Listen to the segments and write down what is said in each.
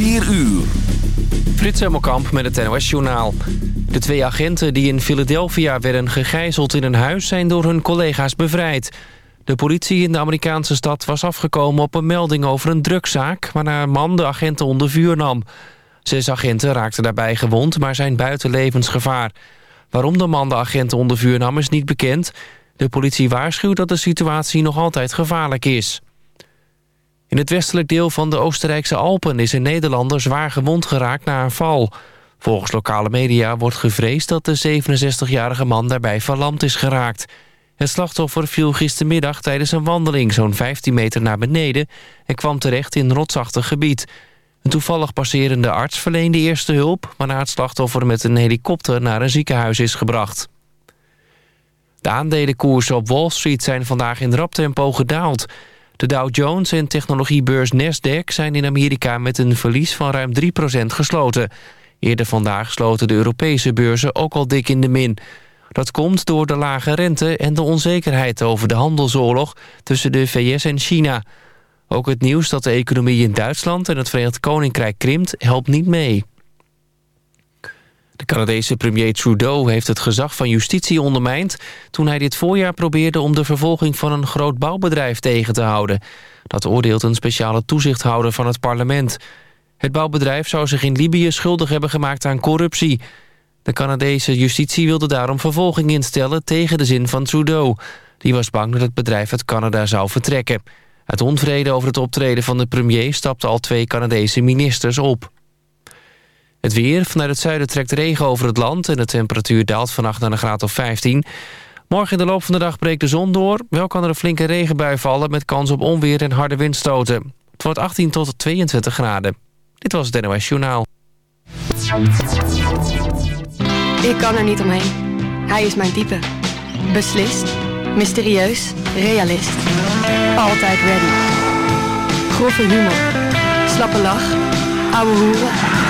4 uur. Frits Hemmelkamp met het NOS-journaal. De twee agenten die in Philadelphia werden gegijzeld in een huis... zijn door hun collega's bevrijd. De politie in de Amerikaanse stad was afgekomen op een melding over een drugzaak... waarna een man de agenten onder vuur nam. Zes agenten raakten daarbij gewond, maar zijn buiten levensgevaar. Waarom de man de agenten onder vuur nam is niet bekend. De politie waarschuwt dat de situatie nog altijd gevaarlijk is. In het westelijk deel van de Oostenrijkse Alpen is een Nederlander zwaar gewond geraakt na een val. Volgens lokale media wordt gevreesd dat de 67-jarige man daarbij verlamd is geraakt. Het slachtoffer viel gistermiddag tijdens een wandeling zo'n 15 meter naar beneden... en kwam terecht in rotsachtig gebied. Een toevallig passerende arts verleende eerste hulp... waarna het slachtoffer met een helikopter naar een ziekenhuis is gebracht. De aandelenkoersen op Wall Street zijn vandaag in rap tempo gedaald... De Dow Jones en technologiebeurs Nasdaq zijn in Amerika met een verlies van ruim 3% gesloten. Eerder vandaag sloten de Europese beurzen ook al dik in de min. Dat komt door de lage rente en de onzekerheid over de handelsoorlog tussen de VS en China. Ook het nieuws dat de economie in Duitsland en het Verenigd Koninkrijk krimpt helpt niet mee. De Canadese premier Trudeau heeft het gezag van justitie ondermijnd... toen hij dit voorjaar probeerde om de vervolging van een groot bouwbedrijf tegen te houden. Dat oordeelt een speciale toezichthouder van het parlement. Het bouwbedrijf zou zich in Libië schuldig hebben gemaakt aan corruptie. De Canadese justitie wilde daarom vervolging instellen tegen de zin van Trudeau. Die was bang dat het bedrijf uit Canada zou vertrekken. Uit onvrede over het optreden van de premier stapten al twee Canadese ministers op. Het weer. Vanuit het zuiden trekt regen over het land... en de temperatuur daalt vannacht naar een graad of 15. Morgen in de loop van de dag breekt de zon door. Wel kan er een flinke regenbui vallen... met kans op onweer en harde windstoten. Het wordt 18 tot 22 graden. Dit was het NOS Journaal. Ik kan er niet omheen. Hij is mijn type. Beslist, mysterieus, realist. Altijd ready. Grove humor. Slappe lach. Ouwe hoeren.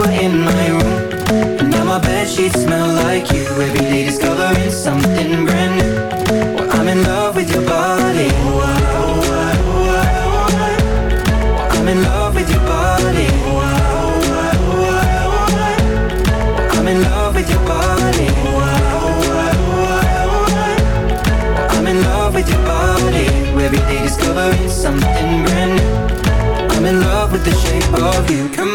Were in my room. And now my bed sheets smell like you. Every day discovering something brand new. Well, I'm in love with your body. Oh, oh, oh, oh, I. Well, I'm in love with your body. Oh, oh, oh, oh, I'm in love with your body. Oh, oh, oh, oh, oh. I'm in love with your body. Every day discovering something brand new. I'm in love with the shape of you. Come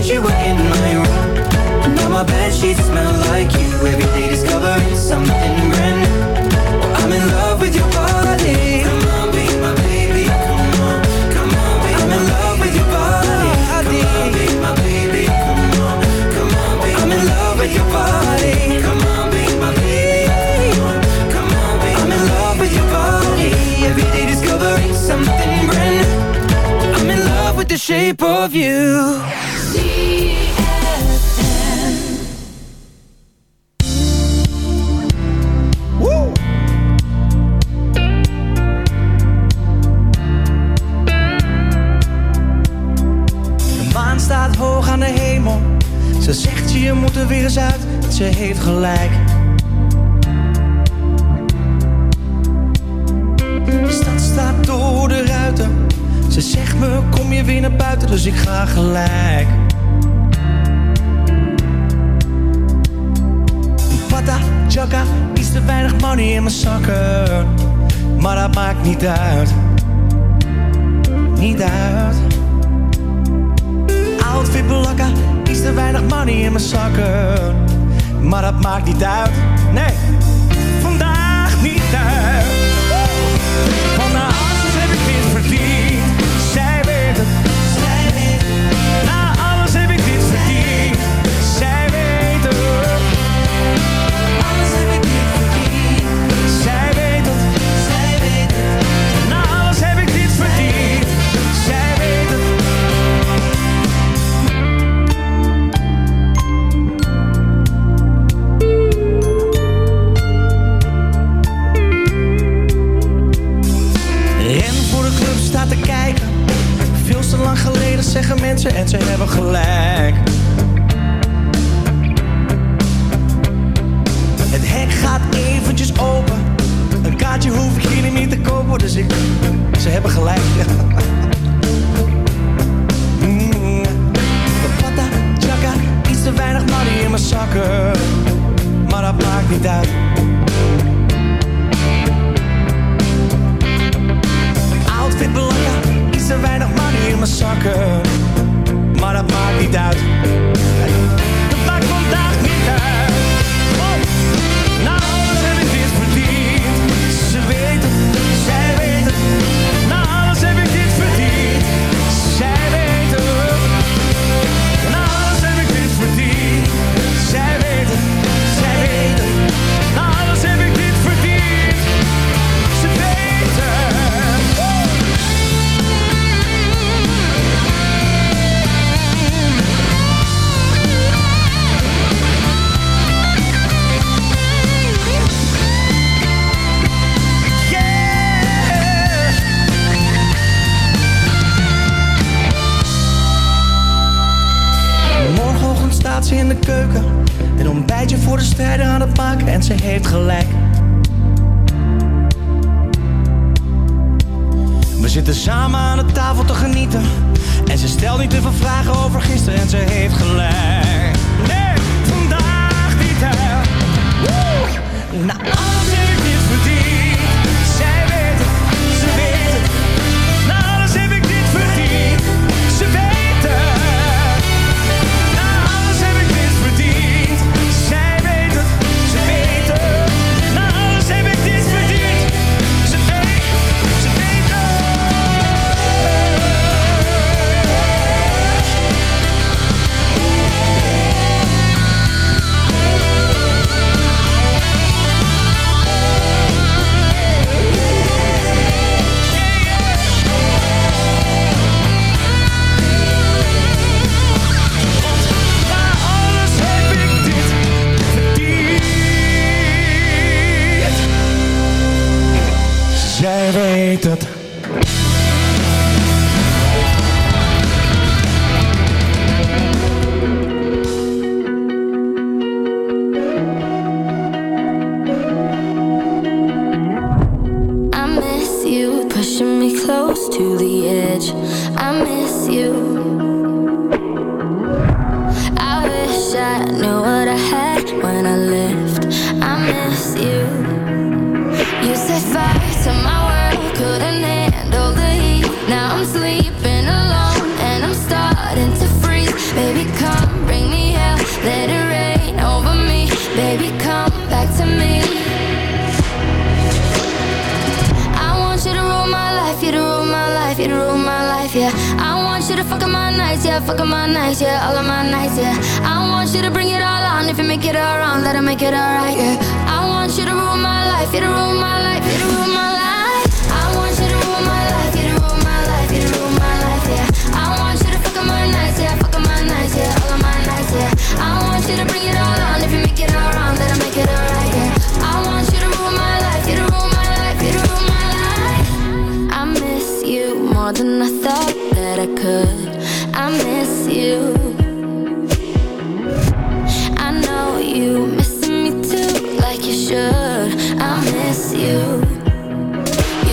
Night you were in my room. Now my bed sheets smell like you. Every day discovering something brand new. Well, I'm in love with your body. Come on, be my baby. Come on, come on, be I'm in love with your body. Come on, be my baby. Come on, come on, be I'm in love with your body. Come on, be my baby. Come on, come on, be I'm in love with your body. Every day discovering something brand new. I'm in love with the shape of you. Ze heeft gelijk. De stad staat door de ruiten. Ze zegt me kom je weer naar buiten, dus ik ga gelijk. Pata, chaka, iets te weinig money in mijn zakken. Maar dat maakt niet uit. Niet uit. Outfit belakka, iets te weinig money in mijn zakken. Maar dat maakt niet uit. Nee, vandaag niet uit. zeggen mensen en ze hebben gelijk. Het hek gaat eventjes open, een kaartje hoef ik hier niet.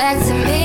back to me.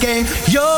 Game you're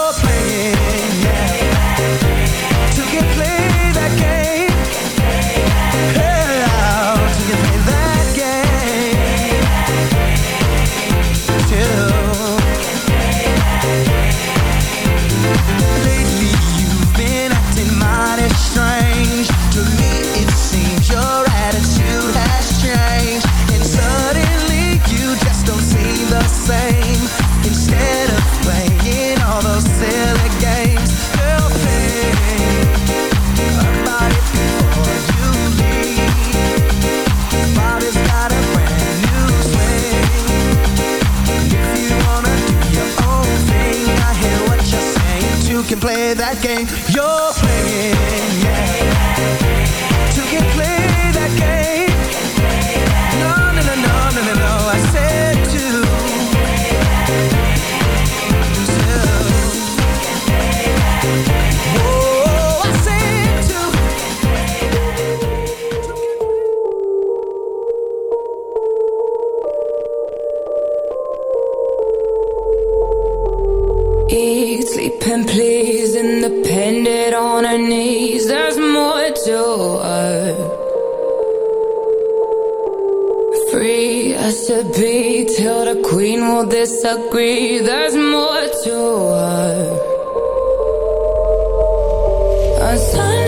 On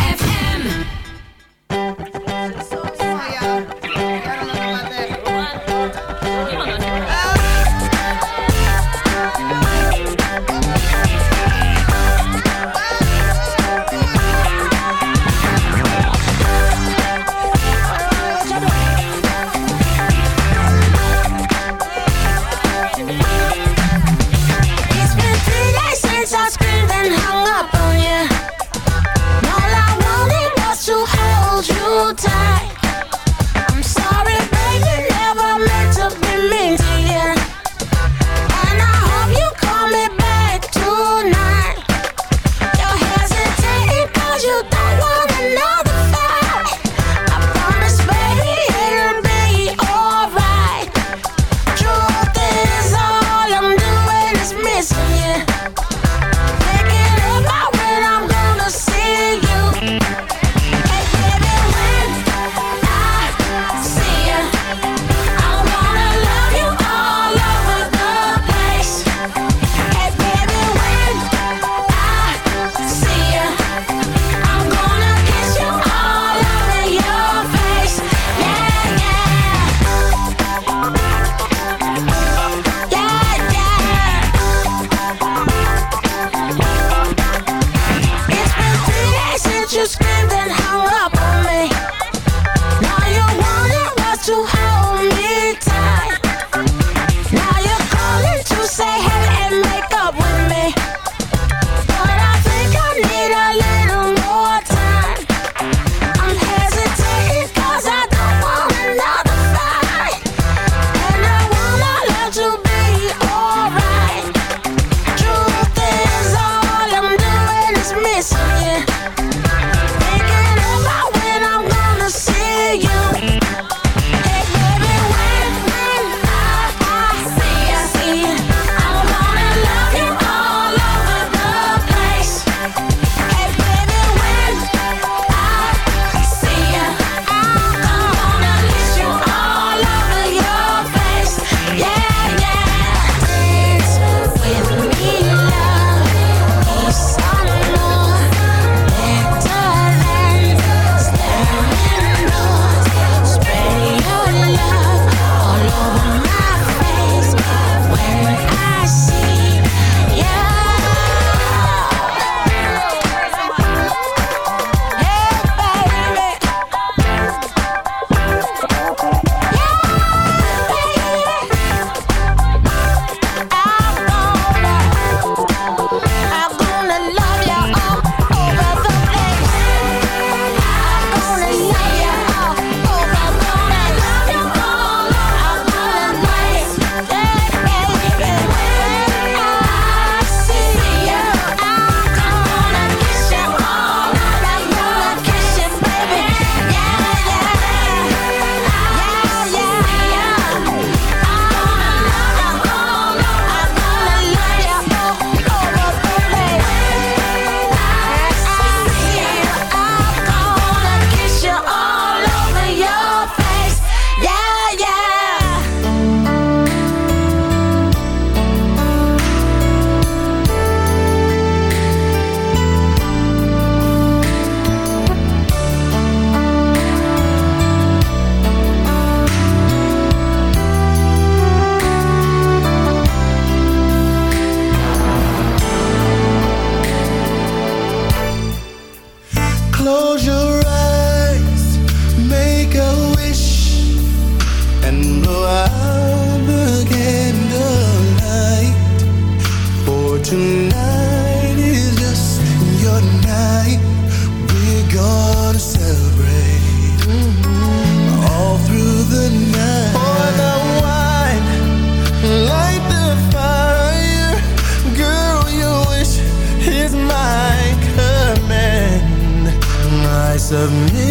Tonight is just your night. We're gonna celebrate all through the night. Pour the wine, light the fire, girl. Your wish is my command. I submit.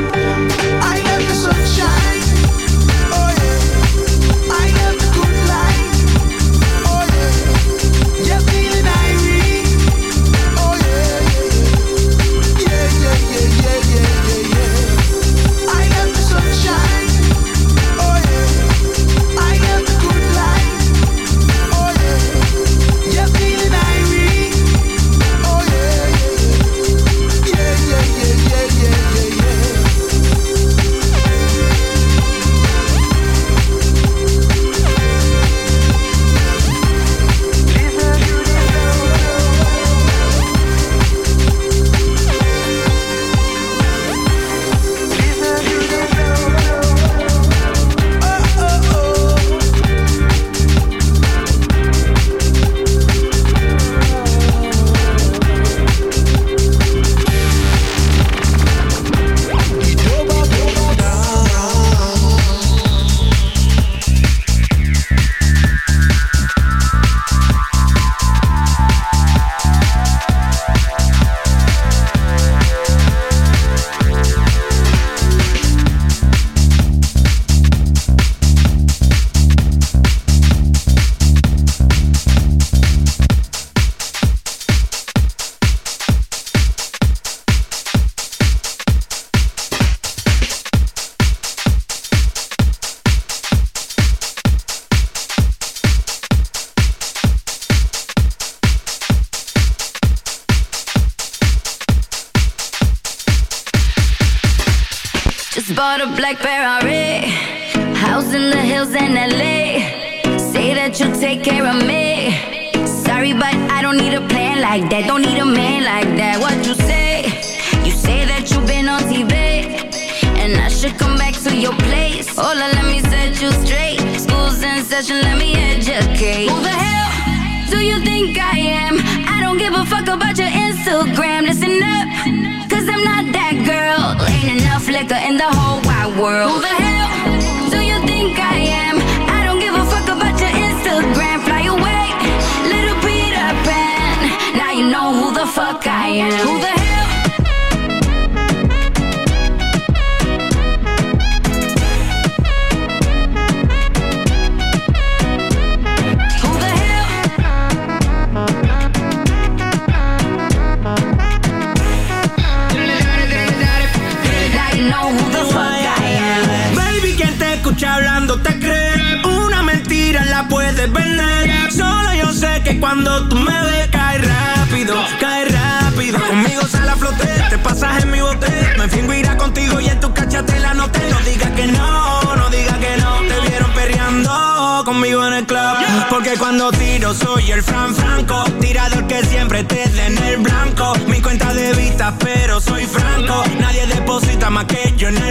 bought a black bear. Cuando tú me ves, cae rápido, cae rápido. Conmigo sale a flote, te pasas en mi bote. Me fingo irá contigo y en tu cacha te la noté. No digas que no, no digas que no. Te vieron perreando conmigo en el club. Porque cuando tiro soy el Fran Franco. Tirador que siempre te den el blanco. Mi cuenta de vista, pero soy franco. Nadie deposita más que yo en el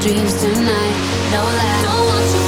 dreams tonight. No lie. Don't want you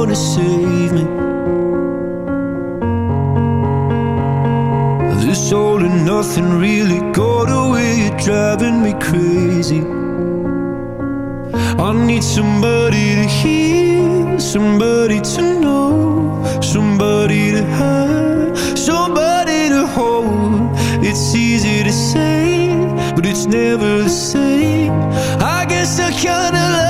gonna save me. This all and nothing really got away You're driving me crazy. I need somebody to hear Somebody to know Somebody to have Somebody to hold. It's easy to say But it's never the same. I guess I kinda like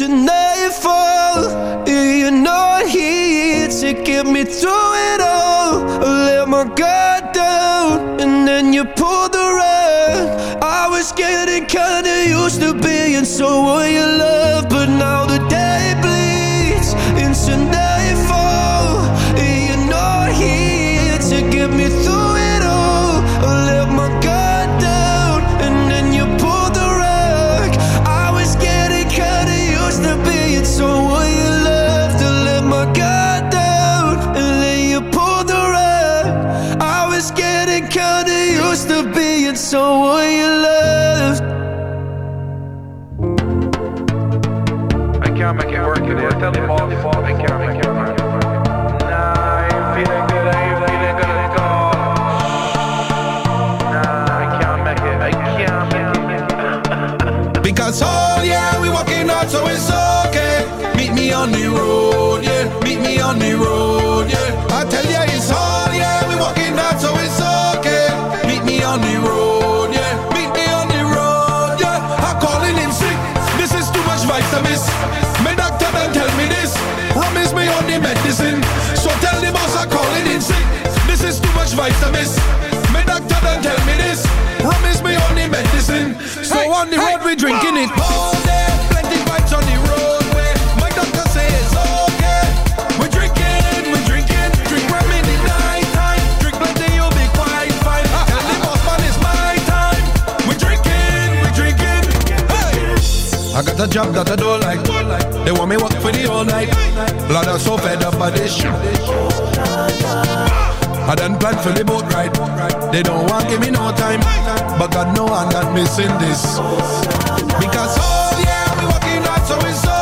into fall You're not here to get me through. Got a job that I don't like. They want me work for the whole night. Lord, I'm so fed up by this shit. I done planned for the boat ride. They don't want give me no time. But God no, I'm not missing this. Because, oh yeah, I'm be working hard, so it's so